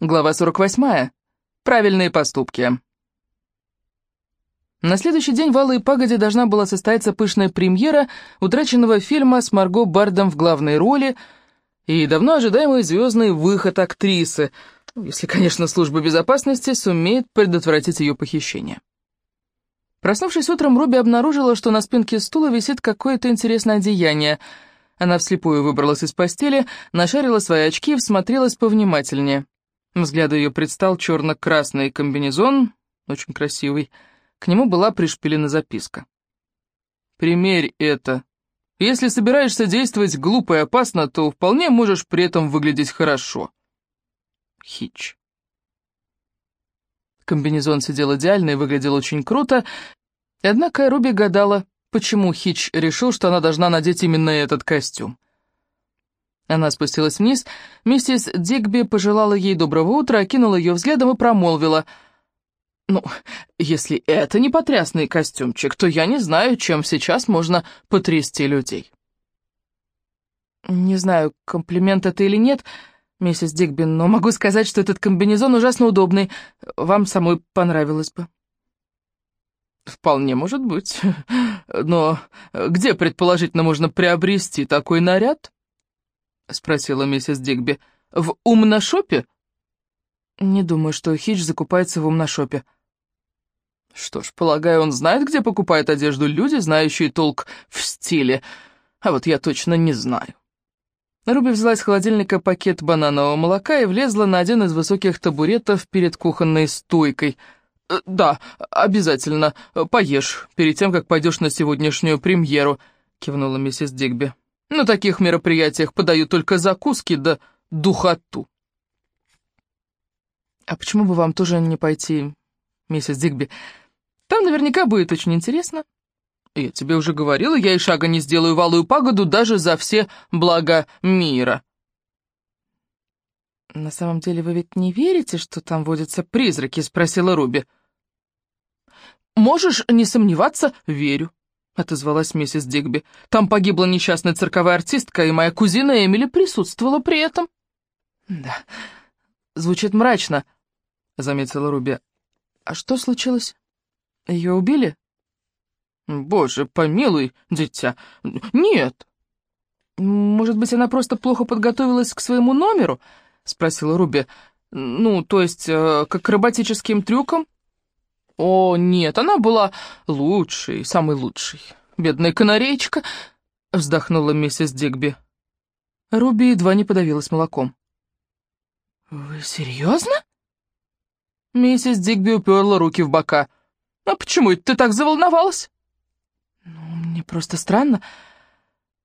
Глава 48. Правильные поступки. На следующий день в Алой Пагоде должна была состояться пышная премьера утраченного фильма с Марго Бардом в главной роли и давно ожидаемый звездный выход актрисы, если, конечно, служба безопасности сумеет предотвратить ее похищение. Проснувшись утром, Руби обнаружила, что на спинке стула висит какое-то интересное одеяние. Она вслепую выбралась из постели, нашарила свои очки и всмотрелась повнимательнее. Взгляду ее предстал черно-красный комбинезон, очень красивый. К нему была пришпилена записка. «Примерь это. Если собираешься действовать глупо и опасно, то вполне можешь при этом выглядеть хорошо». Хич. Комбинезон сидел идеально и выглядел очень круто, однако Руби гадала, почему Хич решил, что она должна надеть именно этот костюм. Она спустилась вниз, миссис Дигби пожелала ей доброго утра, окинула ее взглядом и промолвила. «Ну, если это не потрясный костюмчик, то я не знаю, чем сейчас можно потрясти людей». «Не знаю, комплимент это или нет, миссис Дигби, но могу сказать, что этот комбинезон ужасно удобный. Вам самой понравилось бы». «Вполне может быть. Но где, предположительно, можно приобрести такой наряд?» — спросила миссис Дигби. «В умношопе?» «Не думаю, что Хич закупается в умношопе». «Что ж, полагаю, он знает, где покупают одежду люди, знающие толк в стиле, а вот я точно не знаю». Руби взяла из холодильника пакет бананового молока и влезла на один из высоких табуретов перед кухонной стойкой. «Э, «Да, обязательно, поешь, перед тем, как пойдешь на сегодняшнюю премьеру», — кивнула миссис Дигби. На таких мероприятиях подают только закуски да духоту. А почему бы вам тоже не пойти, миссис Дигби? Там наверняка будет очень интересно. Я тебе уже говорила, я и шага не сделаю валую пагоду даже за все блага мира. «На самом деле вы ведь не верите, что там водятся призраки?» — спросила Руби. «Можешь не сомневаться, верю. — отозвалась миссис Дигби. «Там погибла несчастная цирковая артистка, и моя кузина Эмили присутствовала при этом». «Да, звучит мрачно», — заметила Руби. «А что случилось? Ее убили?» «Боже, помилуй, дитя. Нет». «Может быть, она просто плохо подготовилась к своему номеру?» — спросила Руби. «Ну, то есть, э, к акробатическим трюкам?» О, нет, она была лучшей, самой лучшей. Бедная канареечка, вздохнула миссис Дигби. Руби едва не подавилась молоком. «Вы серьезно?» Миссис Дигби уперла руки в бока. «А почему это ты так заволновалась?» «Ну, мне просто странно.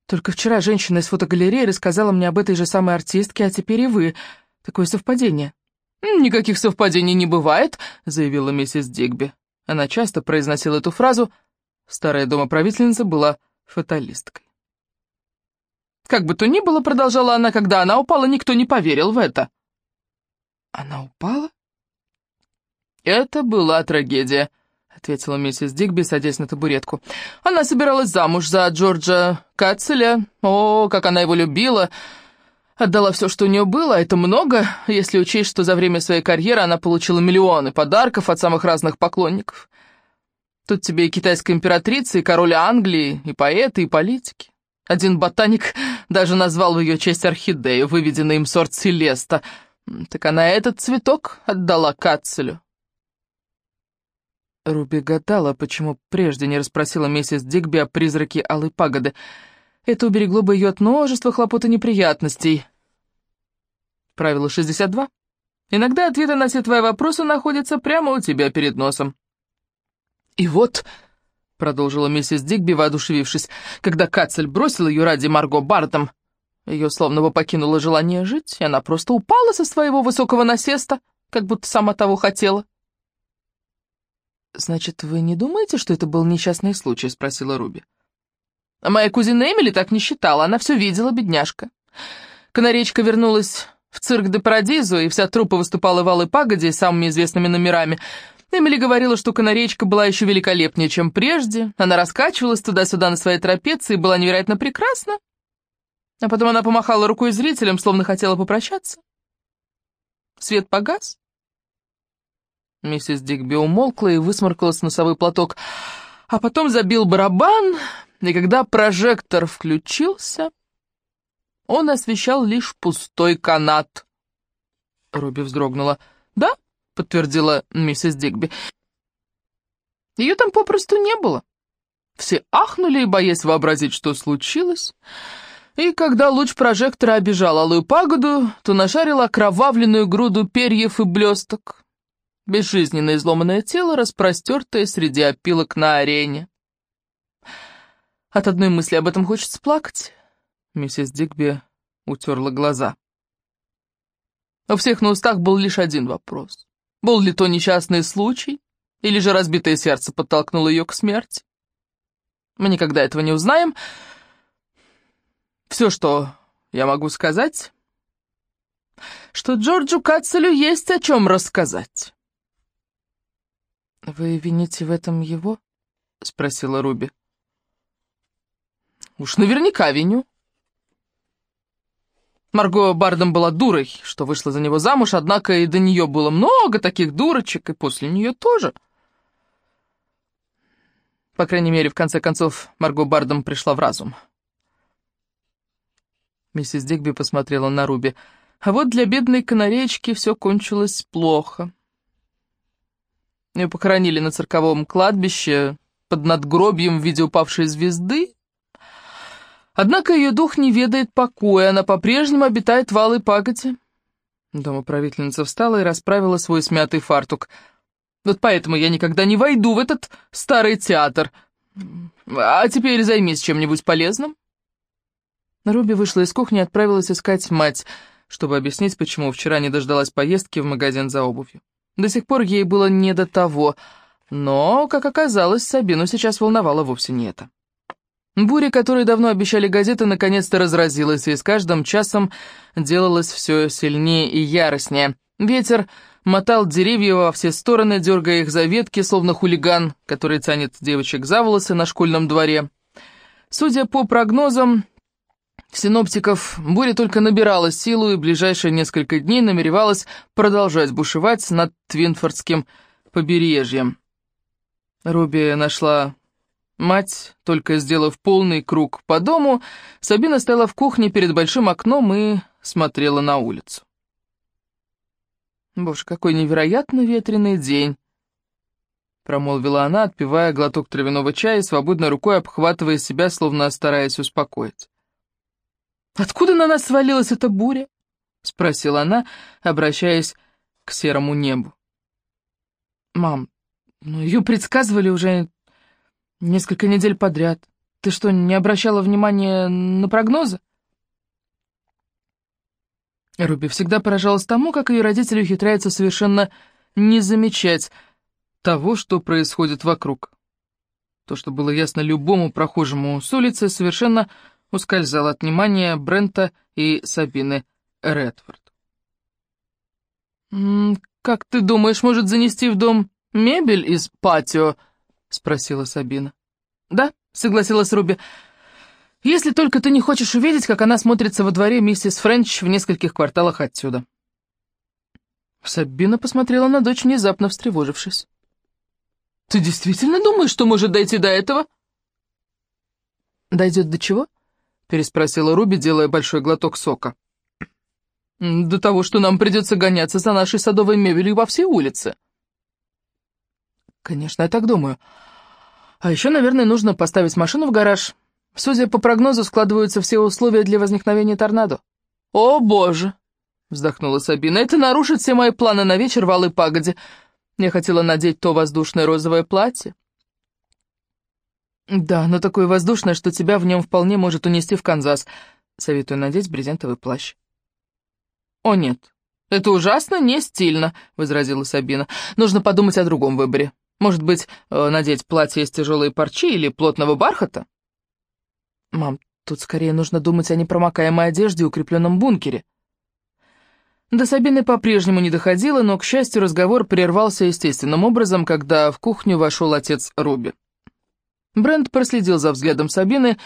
Только вчера женщина из фотогалереи рассказала мне об этой же самой артистке, а теперь и вы. Такое совпадение». «Никаких совпадений не бывает», — заявила миссис Дигби. Она часто произносила эту фразу. Старая домоправительница была фаталисткой. «Как бы то ни было», — продолжала она, — «когда она упала, никто не поверил в это». «Она упала?» «Это была трагедия», — ответила миссис Дигби, садясь на табуретку. «Она собиралась замуж за Джорджа Катцеля. О, как она его любила!» Отдала все, что у нее было, это много, если учесть, что за время своей карьеры она получила миллионы подарков от самых разных поклонников. Тут тебе и китайская императрица, и король Англии, и поэты, и политики. Один ботаник даже назвал в ее честь орхидею, выведенный им сорт Селеста. Так она этот цветок отдала Кацелю. Руби гадала, почему прежде не расспросила миссис Дигби о призраке Алой Пагоды. Это уберегло бы ее от множества хлопот и неприятностей. Правило 62. Иногда ответы на все твои вопросы находятся прямо у тебя перед носом. И вот, продолжила миссис Дигби, воодушевившись, когда Кацель бросил ее ради Марго Бартом, ее словно бы покинуло желание жить, и она просто упала со своего высокого насеста, как будто сама того хотела. «Значит, вы не думаете, что это был несчастный случай?» — спросила Руби. «Моя кузина Эмили так не считала, она все видела, бедняжка. Канаречка вернулась в цирк де Парадизу, и вся труппа выступала в Алой Пагоде самыми известными номерами. Эмили говорила, что канаречка была еще великолепнее, чем прежде. Она раскачивалась туда-сюда на своей трапеции и была невероятно прекрасна. А потом она помахала рукой зрителям, словно хотела попрощаться. свет погас?» Миссис Дигби умолкла и высморкалась в носовой платок, а потом забил барабан, и когда прожектор включился, он освещал лишь пустой канат. Руби вздрогнула. «Да», — подтвердила миссис Дигби. «Ее там попросту не было». Все ахнули, боясь вообразить, что случилось. И когда луч прожектора обижал алую пагоду, то нашарил окровавленную груду перьев и блесток. Безжизненно изломанное тело, распростертое среди опилок на арене. От одной мысли об этом хочется плакать. Миссис Дигби утерла глаза. У всех на устах был лишь один вопрос. Был ли то несчастный случай, или же разбитое сердце подтолкнуло ее к смерти? Мы никогда этого не узнаем. Все, что я могу сказать, что Джорджу Кацелю есть о чем рассказать. «Вы вините в этом его?» — спросила Руби. «Уж наверняка виню. Марго Бардом была дурой, что вышла за него замуж, однако и до нее было много таких дурочек, и после нее тоже. По крайней мере, в конце концов, Марго Бардом пришла в разум. Миссис Дигби посмотрела на Руби. А вот для бедной канареечки все кончилось плохо. Ее похоронили на цирковом кладбище под надгробием в виде упавшей звезды, Однако ее дух не ведает покоя, она по-прежнему обитает в алой паготе. Домоправительница встала и расправила свой смятый фартук. Вот поэтому я никогда не войду в этот старый театр. А теперь займись чем-нибудь полезным. Руби вышла из кухни и отправилась искать мать, чтобы объяснить, почему вчера не дождалась поездки в магазин за обувью. До сих пор ей было не до того, но, как оказалось, Сабину сейчас волновало вовсе не это. Буря, которую давно обещали газеты, наконец-то разразилась, и с каждым часом делалось все сильнее и яростнее. Ветер мотал деревья во все стороны, дергая их за ветки, словно хулиган, который тянет девочек за волосы на школьном дворе. Судя по прогнозам синоптиков, буря только набирала силу и ближайшие несколько дней намеревалась продолжать бушевать над Твинфордским побережьем. Руби нашла Мать, только сделав полный круг по дому, Сабина стояла в кухне перед большим окном и смотрела на улицу. «Боже, какой невероятно ветреный день!» Промолвила она, отпивая глоток травяного чая и свободной рукой обхватывая себя, словно стараясь успокоить. «Откуда на нас свалилась эта буря?» — спросила она, обращаясь к серому небу. «Мам, ну ее предсказывали уже Несколько недель подряд. Ты что, не обращала внимания на прогнозы? Руби всегда поражалась тому, как ее родители ухитряются совершенно не замечать того, что происходит вокруг. То, что было ясно любому прохожему с улицы, совершенно ускользало от внимания Брента и Сабины Редфорд. «Как ты думаешь, может занести в дом мебель из патио?» — спросила Сабина. «Да», — согласилась Руби. «Если только ты не хочешь увидеть, как она смотрится во дворе миссис Френч в нескольких кварталах отсюда». Сабина посмотрела на дочь, внезапно встревожившись. «Ты действительно думаешь, что может дойти до этого?» «Дойдет до чего?» — переспросила Руби, делая большой глоток сока. «До того, что нам придется гоняться за нашей садовой мебелью во все улицы». «Конечно, я так думаю. А еще, наверное, нужно поставить машину в гараж. Судя по прогнозу, складываются все условия для возникновения торнадо». «О, боже!» — вздохнула Сабина. «Это нарушит все мои планы на вечер в Алой. Я хотела надеть то воздушное розовое платье». «Да, но такое воздушное, что тебя в нем вполне может унести в Канзас. Советую надеть брезентовый плащ». «О, нет, это ужасно не стильно», — возразила Сабина. «Нужно подумать о другом выборе». Может быть, э, надеть платье из тяжелой парчи или плотного бархата? Мам, тут скорее нужно думать о непромокаемой одежде и укрепленном бункере. До Сабины по-прежнему не доходило, но, к счастью, разговор прервался естественным образом, когда в кухню вошел отец Руби. Брент проследил за взглядом Сабины,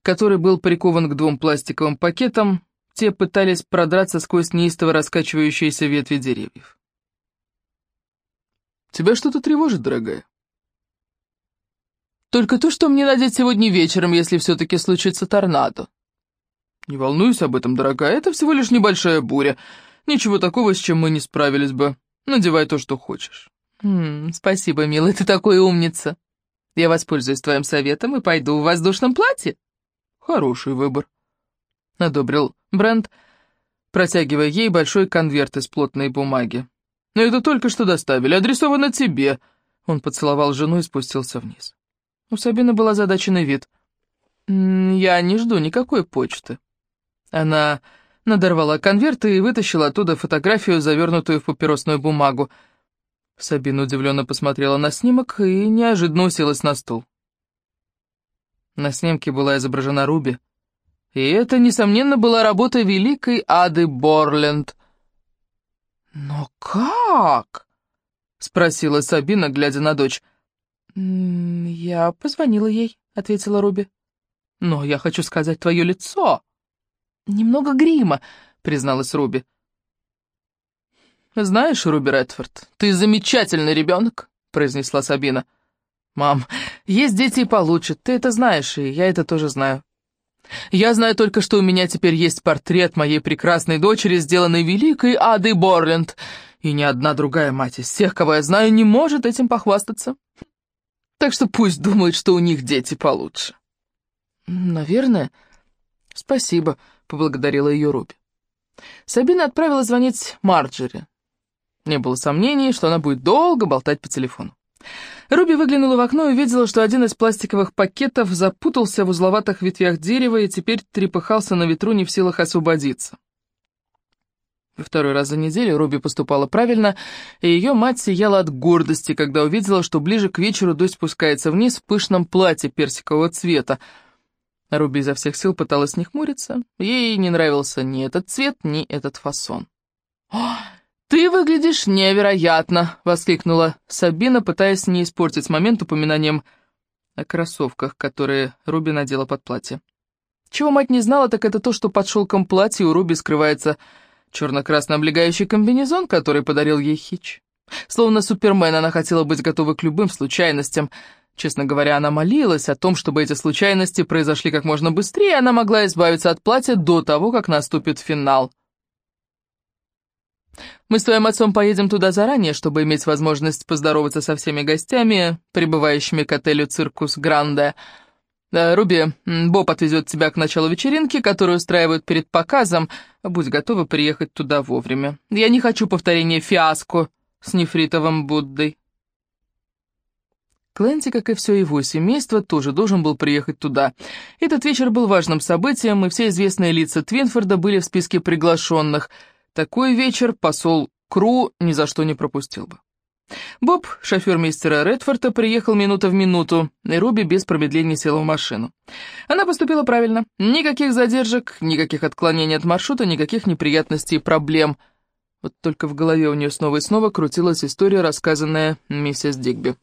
который был прикован к двум пластиковым пакетам, те пытались продраться сквозь неистово раскачивающиеся ветви деревьев. «Тебя что-то тревожит, дорогая?» «Только то, что мне надеть сегодня вечером, если все-таки случится торнадо». «Не волнуйся об этом, дорогая, это всего лишь небольшая буря. Ничего такого, с чем мы не справились бы. Надевай то, что хочешь». «М -м, «Спасибо, милый, ты такой умница. Я воспользуюсь твоим советом и пойду в воздушном платье». «Хороший выбор», — одобрил Брент, протягивая ей большой конверт из плотной бумаги. «Но это только что доставили, адресовано тебе». Он поцеловал жену и спустился вниз. У Сабины был озадаченный вид. «Я не жду никакой почты». Она надорвала конверт и вытащила оттуда фотографию, завернутую в папиросную бумагу. Сабина удивленно посмотрела на снимок и неожиданно уселась на стул. На снимке была изображена Руби, и это, несомненно, была работа великой Ады Борленд. «Но как?» — спросила Сабина, глядя на дочь. «Я позвонила ей», — ответила Руби. «Но я хочу сказать твое лицо». «Немного грима», — призналась Руби. «Знаешь, Руби Редфорд, ты замечательный ребенок», — произнесла Сабина. «Мам, есть дети и получше, ты это знаешь, и я это тоже знаю. Я знаю только, что у меня теперь есть портрет моей прекрасной дочери, сделанный великой Адой Борленд, и ни одна другая мать из всех, кого я знаю, не может этим похвастаться. Так что пусть думают, что у них дети получше». «Наверное. Спасибо», — поблагодарила ее Руби. Сабина отправила звонить Марджери. Не было сомнений, что она будет долго болтать по телефону. Руби выглянула в окно и увидела, что один из пластиковых пакетов запутался в узловатых ветвях дерева и теперь трепыхался на ветру, не в силах освободиться. Второй раз за неделю Руби поступала правильно, и ее мать сияла от гордости, когда увидела, что ближе к вечеру дочь спускается вниз в пышном платье персикового цвета. Руби изо всех сил пыталась не хмуриться. Ей не нравился ни этот цвет, ни этот фасон. «О, «Ты выглядишь невероятно!» — воскликнула Сабина, пытаясь не испортить момент упоминанием о кроссовках, которые Руби надела под платье. Чего мать не знала, так это то, что под шелком платья у Руби скрывается черно-красный облегающий комбинезон, который подарил ей Хич. Словно Супермен, она хотела быть готова к любым случайностям. Честно говоря, она молилась о том, чтобы эти случайности произошли как можно быстрее, и она могла избавиться от платья до того, как наступит финал. Мы с твоим отцом поедем туда заранее, чтобы иметь возможность поздороваться со всеми гостями, прибывающими к отелю «Циркус Гранде». Руби, Боб отвезет тебя к началу вечеринки, которую устраивают перед показом. Будь готова приехать туда вовремя. Я не хочу повторения фиаско с нефритовым Буддой. Кленти, как и все его семейство, тоже должен был приехать туда. Этот вечер был важным событием, и все известные лица Твинфорда были в списке приглашенных — такой вечер посол Кру ни за что не пропустил бы. Боб, шофер мистера Редфорда, приехал минута в минуту, и Руби без промедления села в машину. Она поступила правильно. Никаких задержек, никаких отклонений от маршрута, никаких неприятностей и проблем. Вот только в голове у нее снова и снова крутилась история, рассказанная миссис Дигби.